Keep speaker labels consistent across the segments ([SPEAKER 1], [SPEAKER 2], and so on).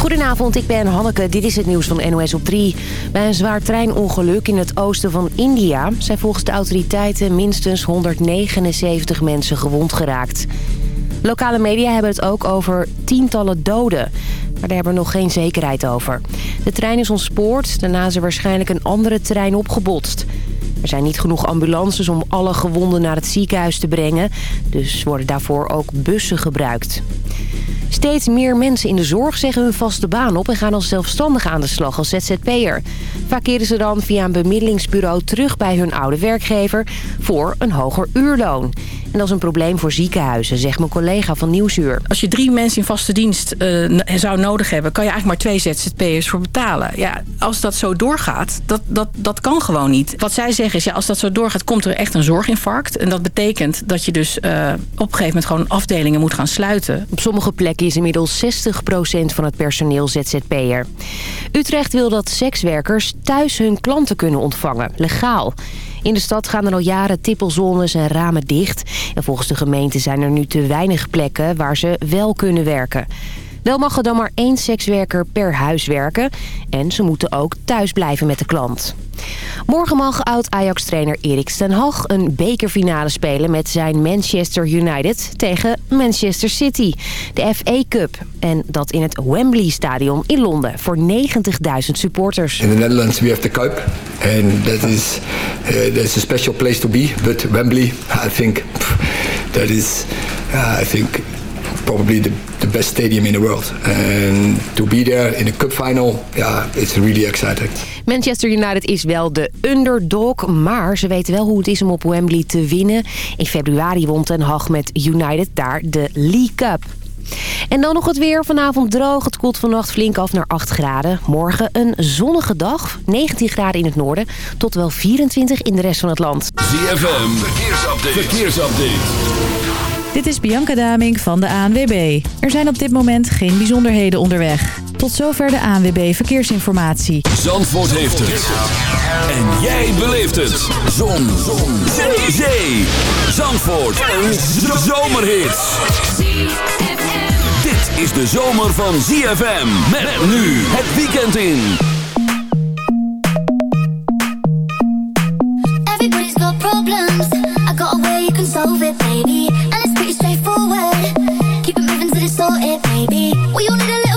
[SPEAKER 1] Goedenavond, ik ben Hanneke. Dit is het nieuws van NOS op 3. Bij een zwaar treinongeluk in het oosten van India... zijn volgens de autoriteiten minstens 179 mensen gewond geraakt. Lokale media hebben het ook over tientallen doden. Maar daar hebben we nog geen zekerheid over. De trein is ontspoord, daarna is er waarschijnlijk een andere trein opgebotst. Er zijn niet genoeg ambulances om alle gewonden naar het ziekenhuis te brengen. Dus worden daarvoor ook bussen gebruikt. Steeds meer mensen in de zorg zeggen hun vaste baan op... en gaan als zelfstandig aan de slag als ZZP'er. Vaak keren ze dan via een bemiddelingsbureau terug bij hun oude werkgever... voor een hoger uurloon. En dat is een probleem voor ziekenhuizen, zegt mijn collega van Nieuwsuur.
[SPEAKER 2] Als je drie mensen in vaste dienst uh, zou nodig hebben... kan je eigenlijk maar twee ZZP'ers voor betalen. Ja, als dat zo doorgaat, dat, dat, dat kan gewoon niet. Wat zij zeggen is, ja, als dat zo doorgaat, komt er echt een zorginfarct. En dat betekent dat je dus uh, op een gegeven moment gewoon afdelingen moet gaan sluiten.
[SPEAKER 1] Op sommige plekken is inmiddels 60% van het personeel ZZP'er. Utrecht wil dat sekswerkers thuis hun klanten kunnen ontvangen, legaal. In de stad gaan er al jaren tippelzones en ramen dicht. En volgens de gemeente zijn er nu te weinig plekken waar ze wel kunnen werken. Wel mag er dan maar één sekswerker per huis werken. En ze moeten ook thuis blijven met de klant. Morgen mag oud-Ajax-trainer Erik ten Hag een bekerfinale spelen met zijn Manchester United tegen Manchester City. De FA Cup. En dat in het Wembley Stadion in Londen voor 90.000 supporters.
[SPEAKER 3] In the Netherlands we have the Cup. And that is, uh, that's a special place to be. But Wembley, I think, that is, uh, I think probably the, the best stadium in the world. And to be there in a cup final, yeah, it's really exciting.
[SPEAKER 1] Manchester United is wel de underdog, maar ze weten wel hoe het is om op Wembley te winnen. In februari won Ten Hag met United daar de League Cup. En dan nog het weer. Vanavond droog. Het koelt vannacht flink af naar 8 graden. Morgen een zonnige dag. 19 graden in het noorden. Tot wel 24 in de rest van het land.
[SPEAKER 4] ZFM. Verkeersupdate. Verkeersupdate.
[SPEAKER 5] Dit is Bianca Daming van de ANWB. Er zijn op dit moment geen bijzonderheden onderweg. Tot zover de ANWB Verkeersinformatie.
[SPEAKER 4] Zandvoort heeft het. En jij beleeft het. Zon. Zon. Zee. Zee. Zandvoort. Een zomerhit. Dit is de zomer van ZFM. Met nu het weekend in.
[SPEAKER 6] Everybody's got problems. I got a way you can solve it, baby. Baby. We all need a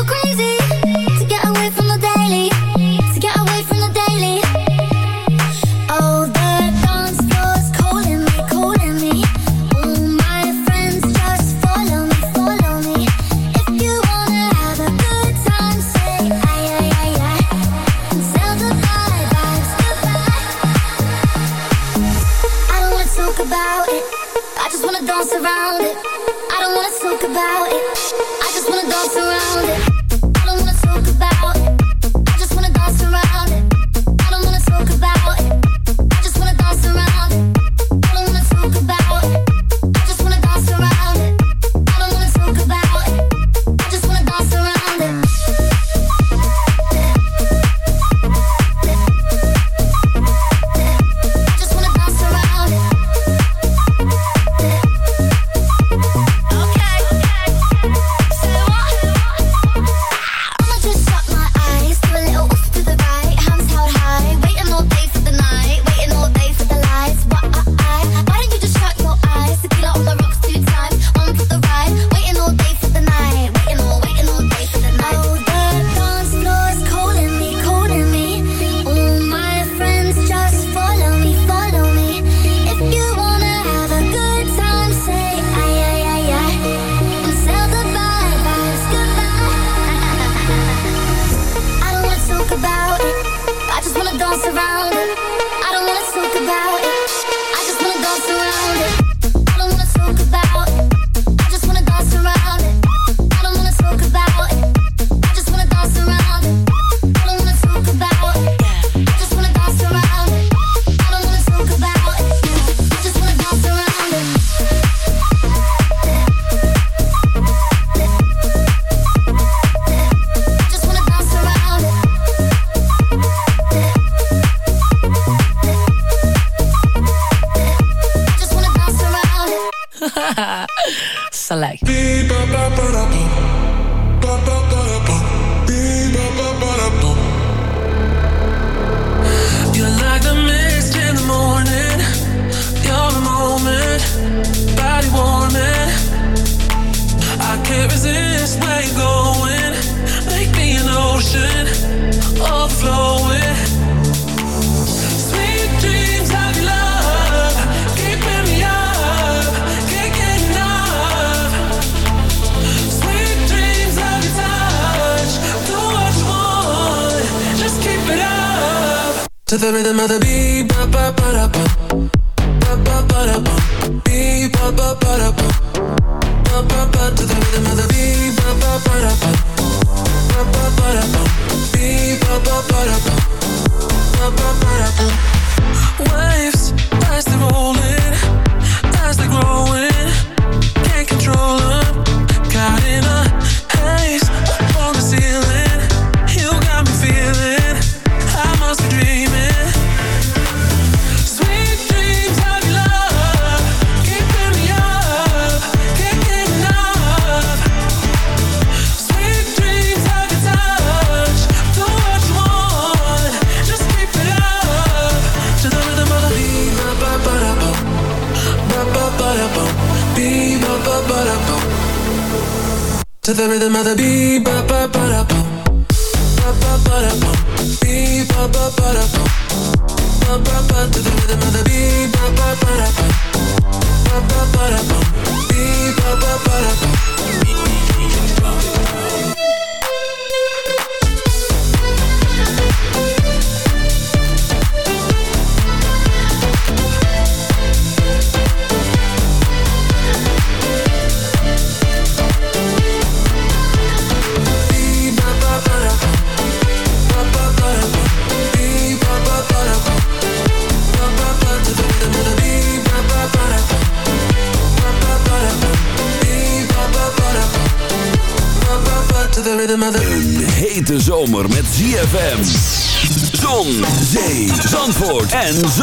[SPEAKER 7] ZFM.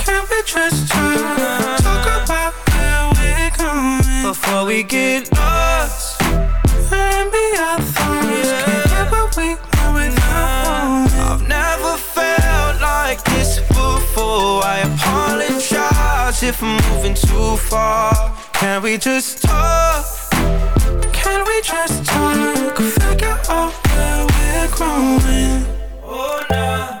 [SPEAKER 8] Can we just talk? About where we're going before we get lost. Maybe our thoughts can't get what we want without. I've never felt like this before. I apologize if I'm moving too far. Can we just talk? Can we just talk? Figure out where we're growing. Oh, nah.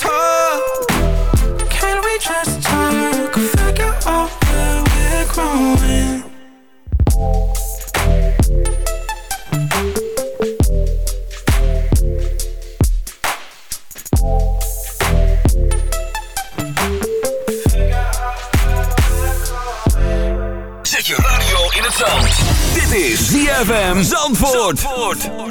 [SPEAKER 4] Zandvoort.
[SPEAKER 9] Zandvoort.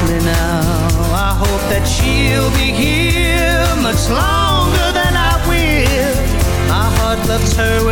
[SPEAKER 9] safely now. I hope that she'll be here much longer than I will. My heart loves her.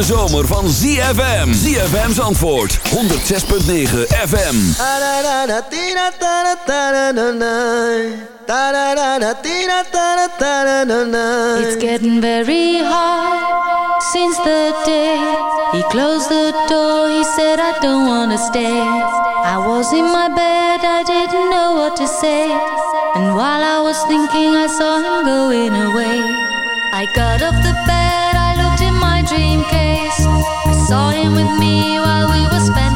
[SPEAKER 4] hete zomer van ZFM. ZFM's antwoord 106.9 FM.
[SPEAKER 10] It's getting very hot since the day he closed the door. He said I don't wanna stay. I was in my bed, I didn't know what to say. And while I was thinking, I saw him going away. I got up with me while we were spending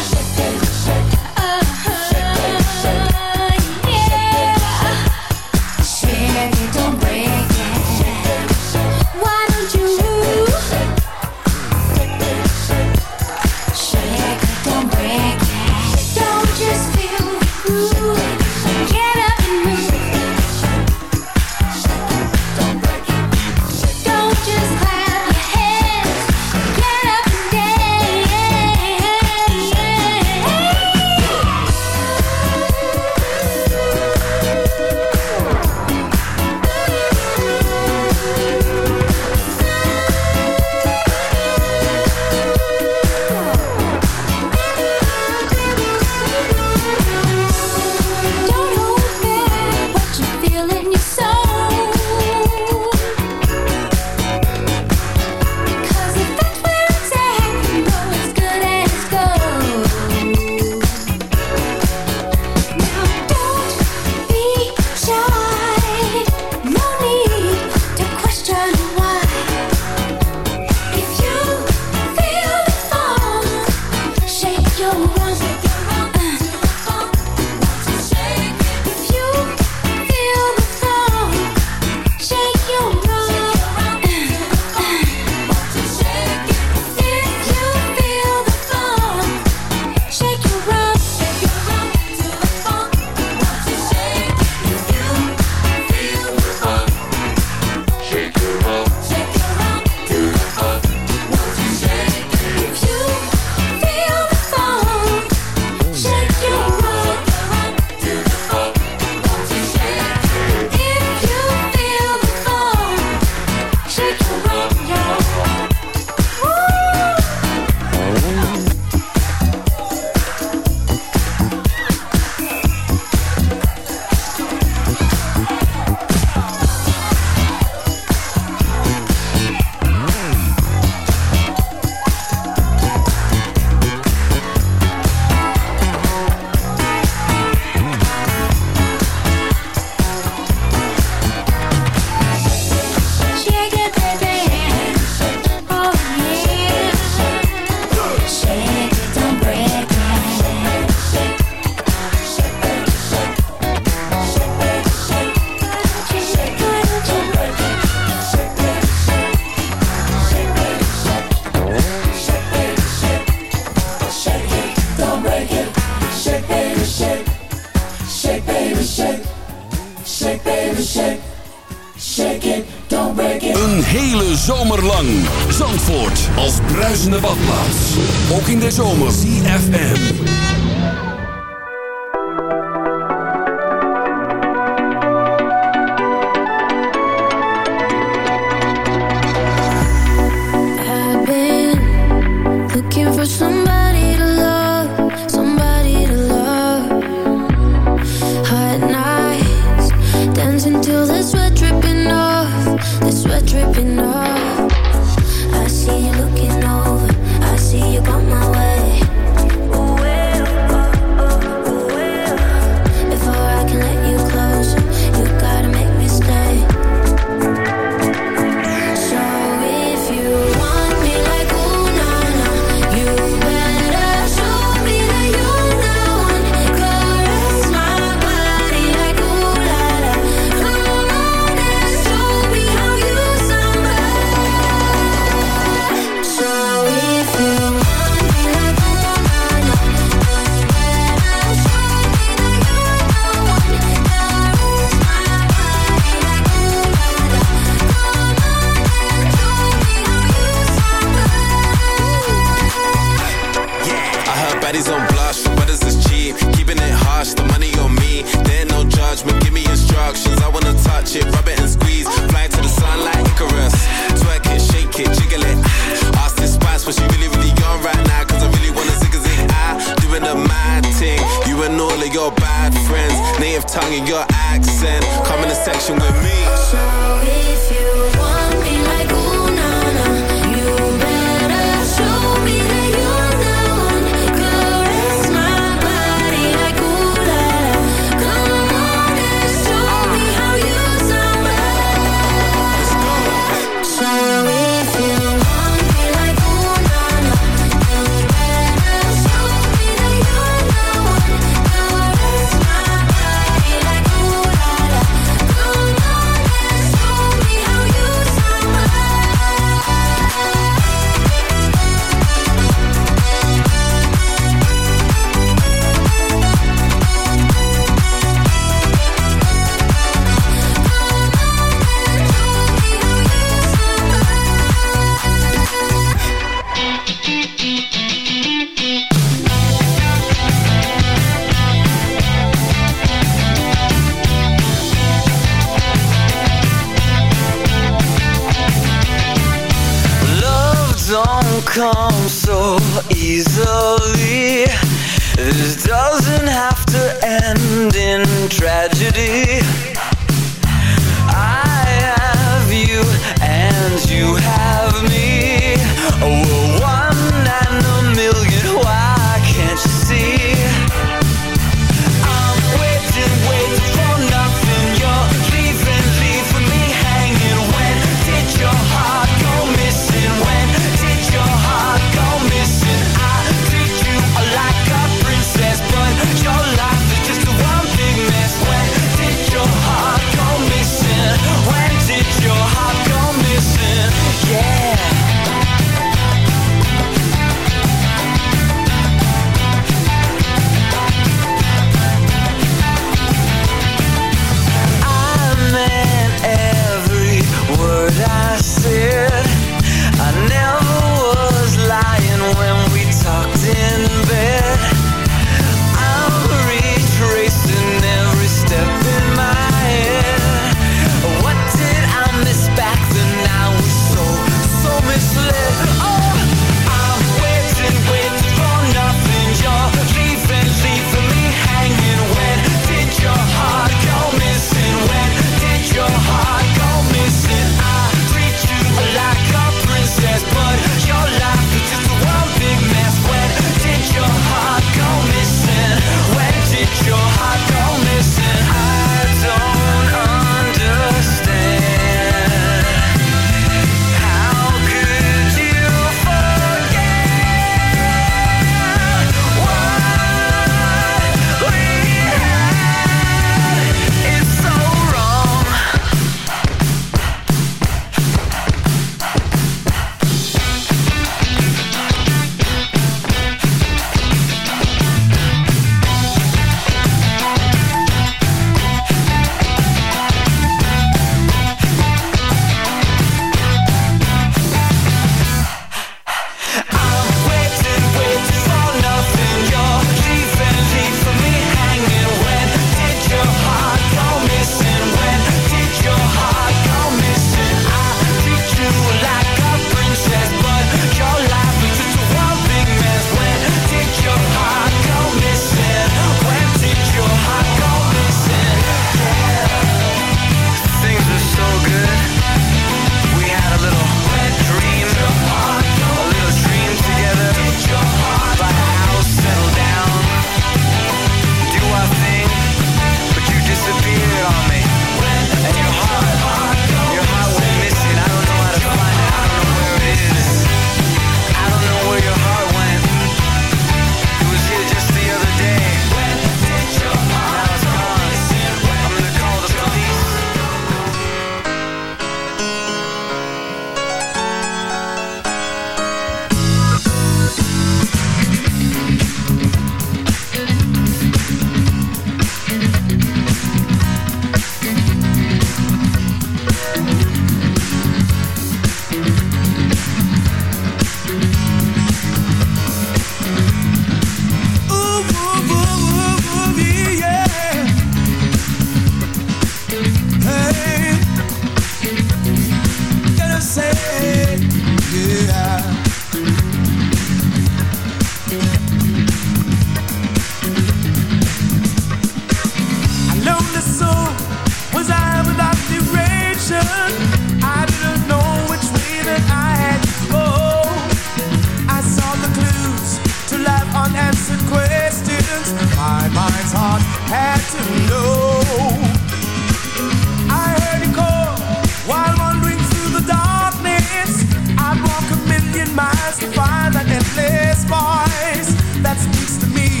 [SPEAKER 10] just find that endless voice that
[SPEAKER 11] speaks to me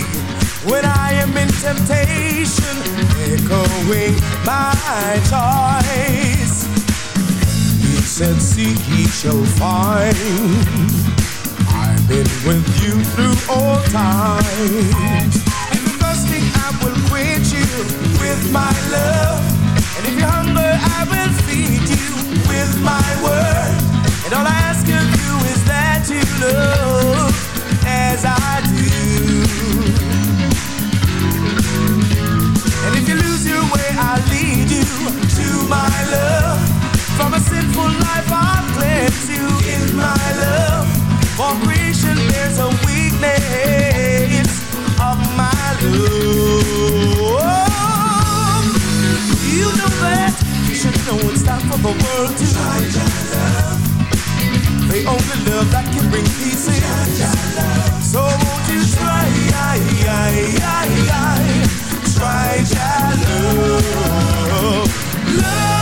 [SPEAKER 12] when I am in temptation,
[SPEAKER 13] echoing my choice. He said, Seek, he shall find. I've with you through all times. And thirsting, I will quench you with my love. And if you hunger, I will feed you with my word. And all I ask of you is that you love as I do. And if you lose your way, I'll lead you to my love. From a sinful life, I'll cleanse you in my love. For creation, there's a weakness of my love. You know that you should know it's time for the world to change. The only love that can bring peace in. So won't you try, try your love, Time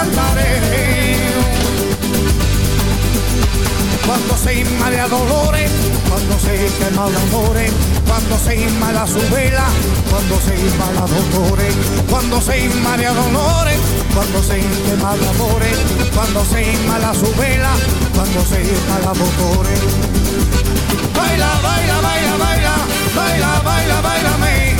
[SPEAKER 14] cantaré. Cuando se inmala dolores, cuando se quema de amores, cuando se inmala su vela, cuando se inmala dolores, cuando se inmala dolores, cuando se quema de amores, cuando se inmala su vela, cuando se inmala dolores. Baila, baila, baila, baila, baila, baila, bailame,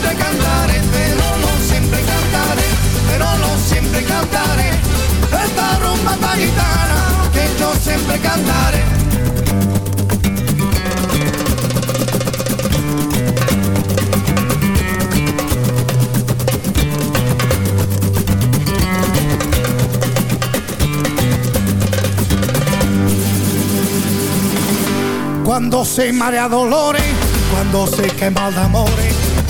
[SPEAKER 14] siempre cantaré, pero no siempre cantaré, pero no siempre cantaré. Esta rumba tan que yo siempre cantaré. Cuando se marea dolores, cuando se quema el amores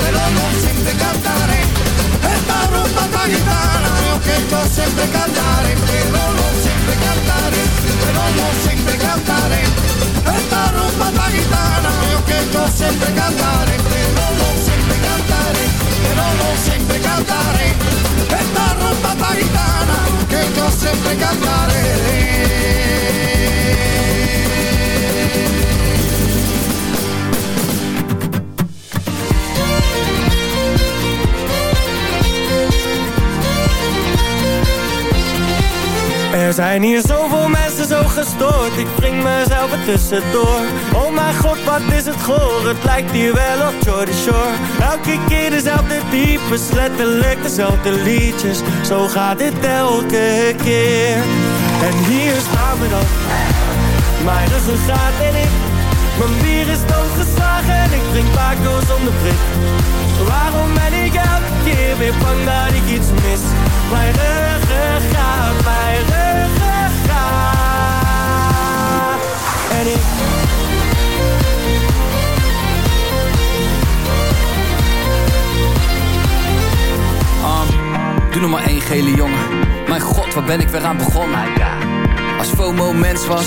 [SPEAKER 14] pero no siempre cantaré. Esta rumba esta gitana, que yo siempre cantaré, pero no siempre cantaré, pero no siempre cantaré. Esta rumba esta gitana, que yo siempre cantaré, pero no siempre cantaré, pero no siempre cantaré. Esta rumba gitana, que yo siempre cantaré.
[SPEAKER 9] Er zijn hier zoveel mensen zo gestoord. Ik breng mezelf er tussendoor. Oh mijn god, wat is het goor? Het lijkt hier wel op Jordy Shore. Elke keer dezelfde types Letterlijk dezelfde liedjes. Zo gaat dit elke keer. En hier staan we dan. Mijn ruggengraat en ik Mijn bier is doodgeslagen En ik drink Paco zonder prik Waarom ben ik elke keer weer bang dat ik iets mis Mijn ruggengraat, mijn ruggengraat En ik
[SPEAKER 15] Um, doe nog maar één gele jongen. Mijn god, waar ben ik weer aan begonnen? Als FOMO mens was.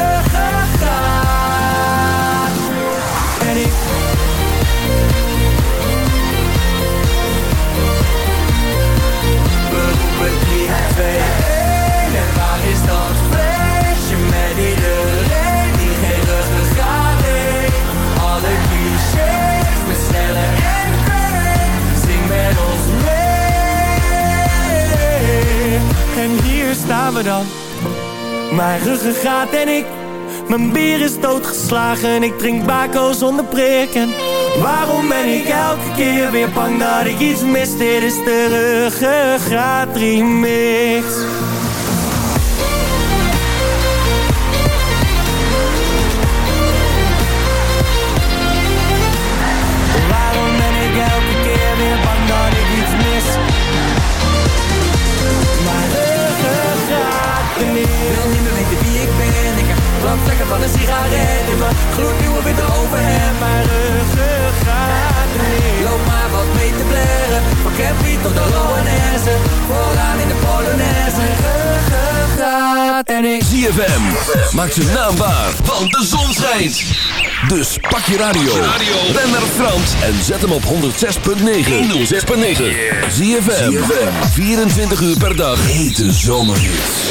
[SPEAKER 9] 3, 2, 1 En waar is dat feestje met iedereen die geen ruggengraat heeft? Alle clichés met sneller en kwijt. Zing met ons mee. En hier staan we dan. Mijn ruggengraat en ik. Mijn bier is doodgeslagen, ik drink bako zonder prikken. Waarom ben ik elke keer weer bang dat ik iets mis? Dit is de ruggengraat remix. Waarom ben ik elke keer weer bang dat ik iets mis? Mijn ruggengraat remix.
[SPEAKER 15] wie ik ben. Ik heb brandvlekken van een sigaret in mijn gloednieuwe witte overhemd.
[SPEAKER 9] Mijn
[SPEAKER 15] Van Campy tot de Loanesse. Vooraan in de Polonaise. Ruggengraat en ik.
[SPEAKER 4] ZFM. Maak zijn naam waar, want de zon schijnt. Dus pak je radio. Ben naar Frans en zet hem op 106.9. 106.9. ZFM. 24 uur per dag. Hete zomerhits.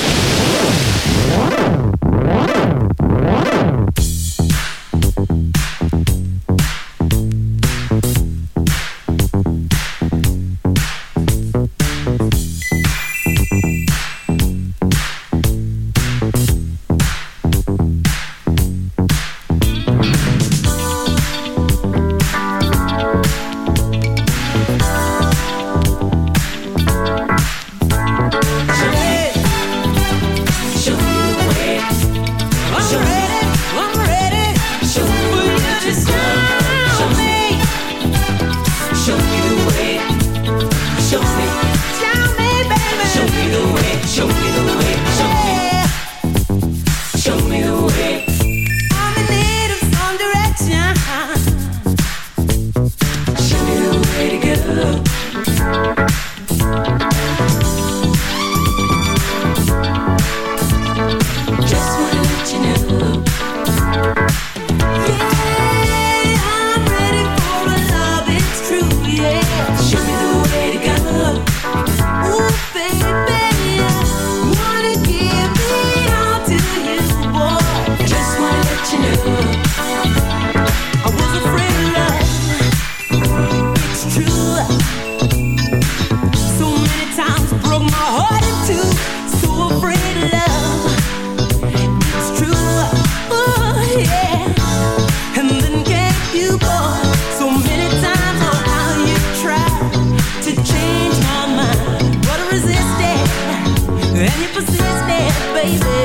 [SPEAKER 16] And you persist, baby.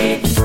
[SPEAKER 7] Hey.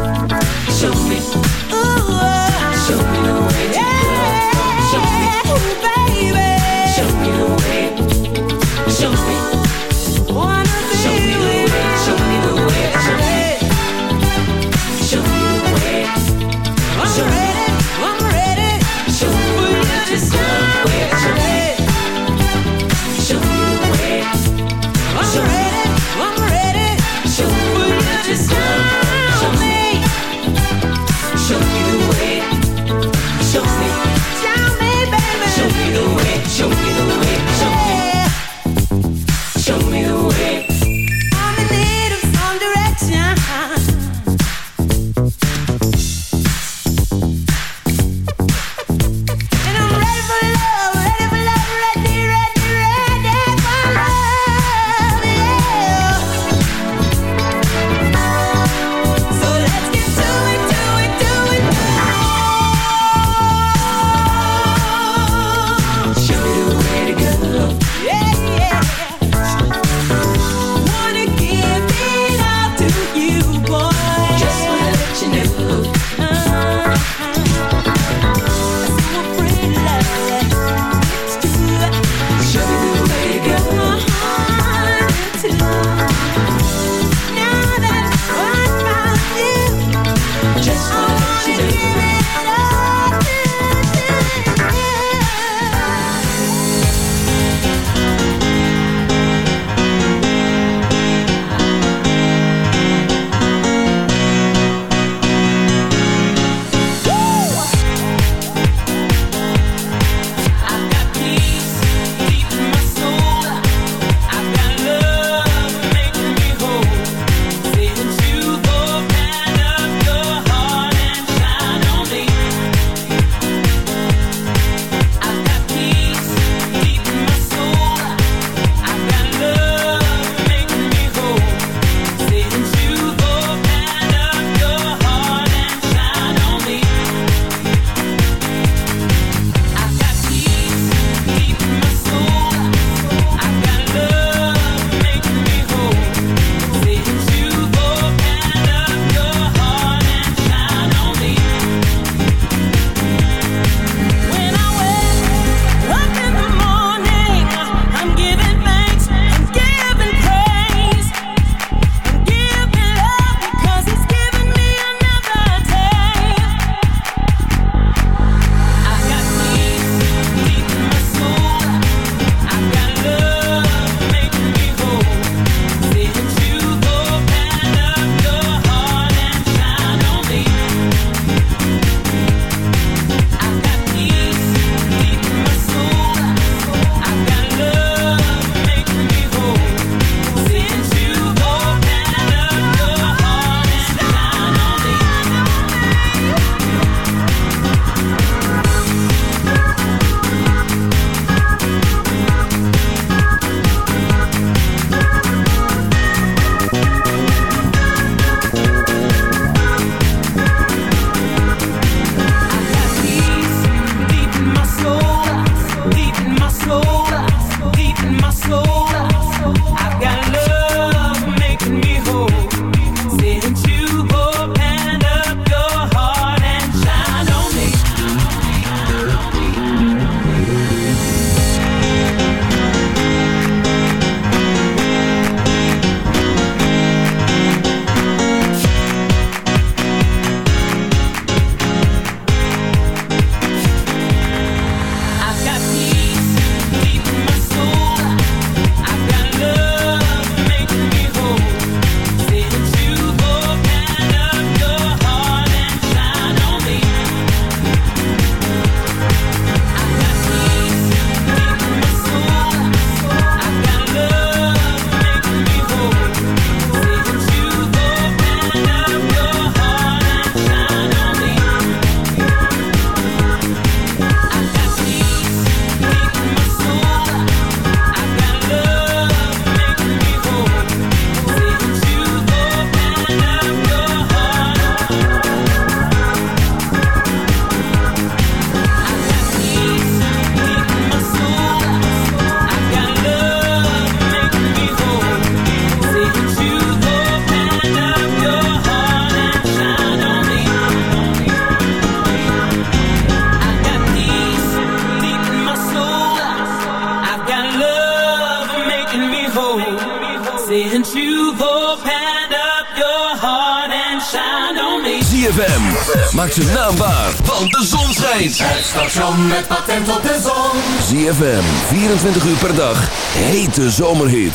[SPEAKER 7] De zomerhit.